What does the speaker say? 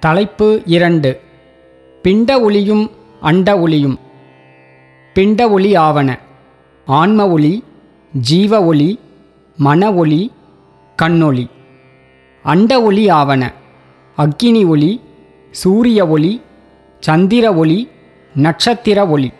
தலைப்பு இரண்டு. பிண்ட ஒளியும் அண்ட ஒளியும். பிண்ட ஒளி ஆவன. ஆன்ம ஒளி ஜீவ ஒளி மன ஒளி கண்ணொளி. அண்ட ஒளி ஆவன. அக்கினி ஒளி சூரிய ஒளி சந்திர ஒளி நட்சத்திர ஒளி.